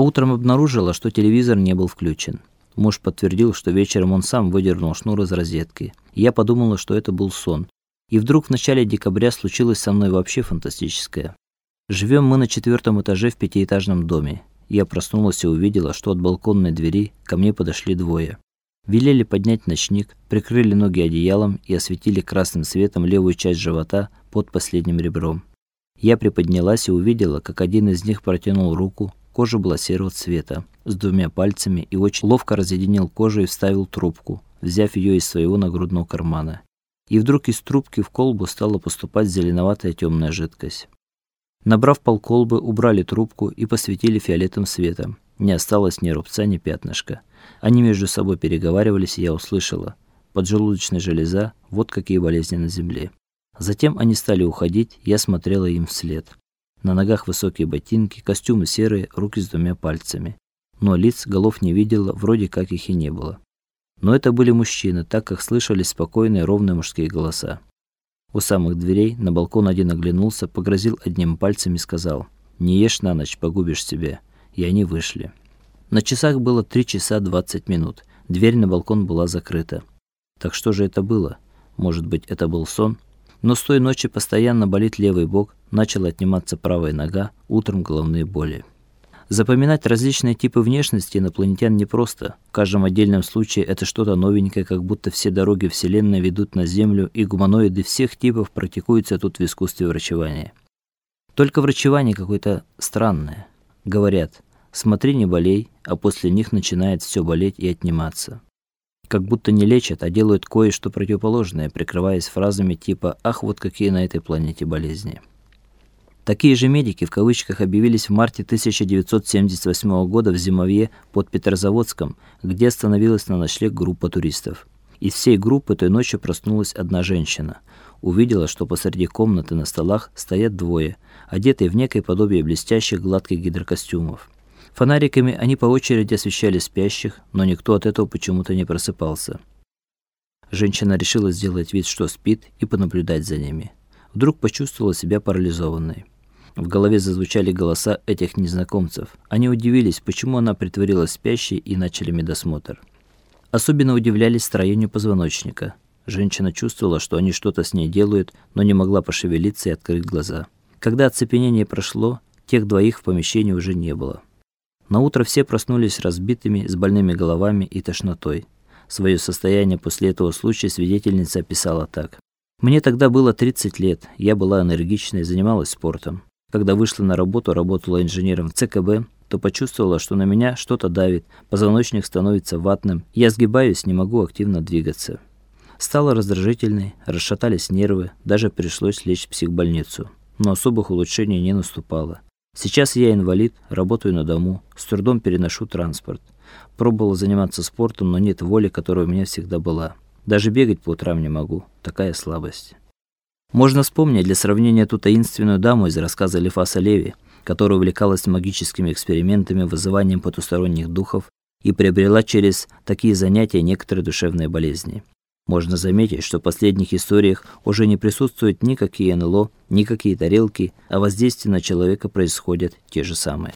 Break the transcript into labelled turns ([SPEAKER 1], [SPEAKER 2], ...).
[SPEAKER 1] А утром обнаружила, что телевизор не был включен. Муж подтвердил, что вечером он сам выдернул шнур из розетки. Я подумала, что это был сон. И вдруг в начале декабря случилось со мной вообще фантастическое. Живем мы на четвертом этаже в пятиэтажном доме. Я проснулась и увидела, что от балконной двери ко мне подошли двое. Велели поднять ночник, прикрыли ноги одеялом и осветили красным светом левую часть живота под последним ребром. Я приподнялась и увидела, как один из них протянул руку, кожа была серого цвета, с двумя пальцами и очень ловко разъединил кожу и вставил трубку, взяв ее из своего нагрудного кармана. И вдруг из трубки в колбу стала поступать зеленоватая темная жидкость. Набрав полколбы, убрали трубку и посветили фиолетовым светом. Не осталось ни рубца, ни пятнышка. Они между собой переговаривались, и я услышала: поджелудочная железа вот какие болезни на земле. Затем они стали уходить, я смотрела им вслед. На ногах высокие ботинки, костюмы серые, руки с двумя пальцами. Но лиц, голов не видела, вроде как их и не было. Но это были мужчины, так как слышались спокойные ровные мужские голоса. У самых дверей на балкон один оглянулся, погрозил одним пальцем и сказал: "Не ешь на ночь, погубишь себя". И они вышли. На часах было 3 часа 20 минут. Дверь на балкон была закрыта. Так что же это было? Может быть, это был сон? Но с той ночи постоянно болит левый бок, начала отниматься правая нога, утром головные боли. Запоминать различные типы внешности инопланетян непросто. В каждом отдельном случае это что-то новенькое, как будто все дороги вселенной ведут на Землю, и гуманоиды всех типов практикуются тут в искусстве врачевания. Только врачевание какое-то странное. Говорят: "Смотри, не болей", а после них начинает все болеть и отниматься как будто не лечат, а делают кое-что противоположное, прикрываясь фразами типа «Ах, вот какие на этой планете болезни». Такие же медики в кавычках объявились в марте 1978 года в Зимовье под Петрозаводском, где остановилась на ночлег группа туристов. Из всей группы той ночью проснулась одна женщина. Увидела, что посреди комнаты на столах стоят двое, одетые в некое подобие блестящих гладких гидрокостюмов. Фонариками они по очереди освещали спящих, но никто от этого почему-то не просыпался. Женщина решила сделать вид, что спит, и понаблюдать за ними. Вдруг почувствовала себя парализованной. В голове зазвучали голоса этих незнакомцев. Они удивились, почему она притворилась спящей и начали медосмотр. Особенно удивлялись строению позвоночника. Женщина чувствовала, что они что-то с ней делают, но не могла пошевелиться и открыть глаза. Когда оцепенение прошло, тех двоих в помещении уже не было. На утро все проснулись разбитыми, с больными головами и тошнотой. Свое состояние после этого случая свидетельница описала так: Мне тогда было 30 лет. Я была энергичной, занималась спортом. Когда вышла на работу, работала инженером в ЦКБ, то почувствовала, что на меня что-то давит, позвоночник становится ватным. Я сгибаюсь, не могу активно двигаться. Стала раздражительной, расшатались нервы, даже пришлось лечь в психбольницу. Но особых улучшений не наступало. Сейчас я инвалид, работаю на дому, с трудом переношу транспорт. Пробовала заниматься спортом, но нет воли, которая у меня всегда была. Даже бегать по утрам не могу, такая слабость. Можно вспомнить для сравнения ту таинственную даму из рассказа Лефаса Леви, которая увлекалась магическими экспериментами, вызыванием потусторонних духов и приобрела через такие занятия некоторые душевные болезни. Можно заметить, что в последних историях уже не присутствуют никакие НЛО, никакие тарелки, а воздействие на человека происходят те же самые.